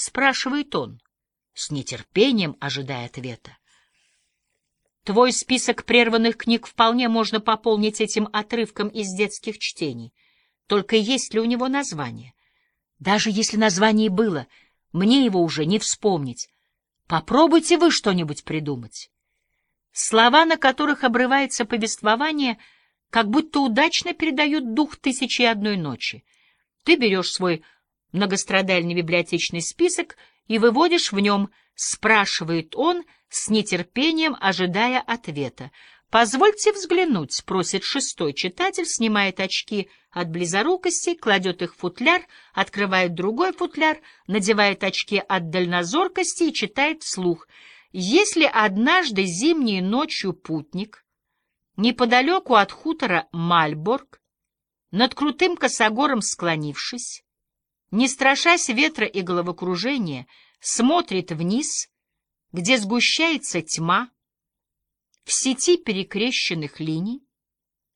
спрашивает он, с нетерпением ожидая ответа. Твой список прерванных книг вполне можно пополнить этим отрывком из детских чтений. Только есть ли у него название? Даже если название было, мне его уже не вспомнить. Попробуйте вы что-нибудь придумать. Слова, на которых обрывается повествование, как будто удачно передают дух «Тысячи и одной ночи». Ты берешь свой многострадальный библиотечный список и выводишь в нем, спрашивает он, с нетерпением ожидая ответа. «Позвольте взглянуть», — просит шестой читатель, снимает очки от близорукости, кладет их в футляр, открывает другой футляр, надевает очки от дальнозоркости и читает вслух. «Если однажды зимней ночью путник, неподалеку от хутора Мальборг, над крутым косогором склонившись, не страшась ветра и головокружения, смотрит вниз, где сгущается тьма, в сети перекрещенных линий,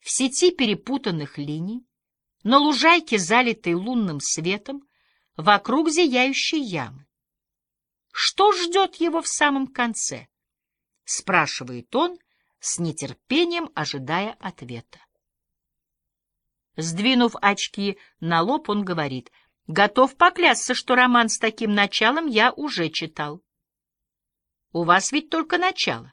в сети перепутанных линий, на лужайке, залитой лунным светом, вокруг зияющей ямы. Что ждет его в самом конце? Спрашивает он, с нетерпением ожидая ответа. Сдвинув очки на лоб, он говорит, «Готов поклясться, что роман с таким началом я уже читал». «У вас ведь только начало.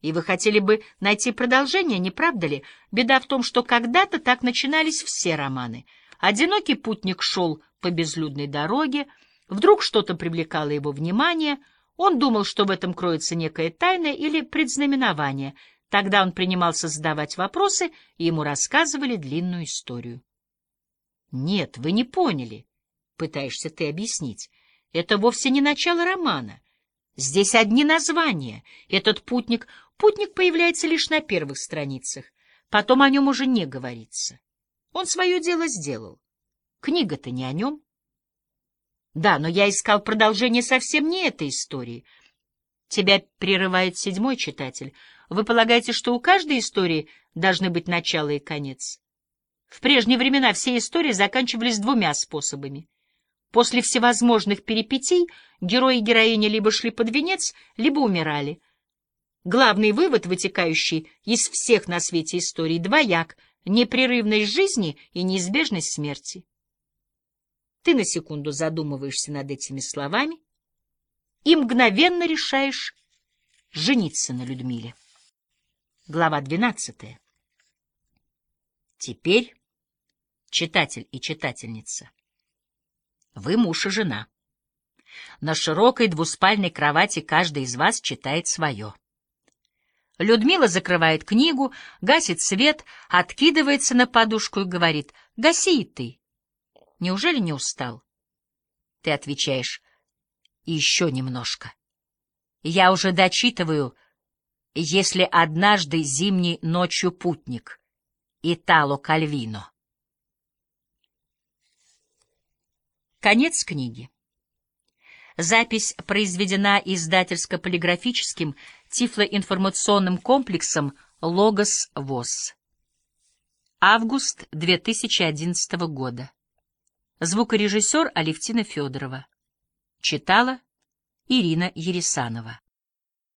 И вы хотели бы найти продолжение, не правда ли? Беда в том, что когда-то так начинались все романы. Одинокий путник шел по безлюдной дороге, вдруг что-то привлекало его внимание, он думал, что в этом кроется некая тайна или предзнаменование — Тогда он принимался задавать вопросы, и ему рассказывали длинную историю. «Нет, вы не поняли», — пытаешься ты объяснить. «Это вовсе не начало романа. Здесь одни названия. Этот путник... Путник появляется лишь на первых страницах. Потом о нем уже не говорится. Он свое дело сделал. Книга-то не о нем. Да, но я искал продолжение совсем не этой истории. Тебя прерывает седьмой читатель — вы полагаете, что у каждой истории должны быть начало и конец? В прежние времена все истории заканчивались двумя способами. После всевозможных перипетий герои и героини либо шли под венец, либо умирали. Главный вывод, вытекающий из всех на свете историй, двояк — непрерывность жизни и неизбежность смерти. Ты на секунду задумываешься над этими словами и мгновенно решаешь жениться на Людмиле. Глава 12. Теперь, читатель и читательница, вы муж и жена. На широкой двуспальной кровати каждый из вас читает свое. Людмила закрывает книгу, гасит свет, откидывается на подушку и говорит, «Гаси и ты». Неужели не устал? Ты отвечаешь, «Еще немножко». Я уже дочитываю если однажды зимней ночью путник. Итало Кальвино. Конец книги. Запись произведена издательско-полиграфическим тифлоинформационным комплексом «Логос ВОЗ». Август 2011 года. Звукорежиссер Алевтина Федорова. Читала Ирина Ересанова.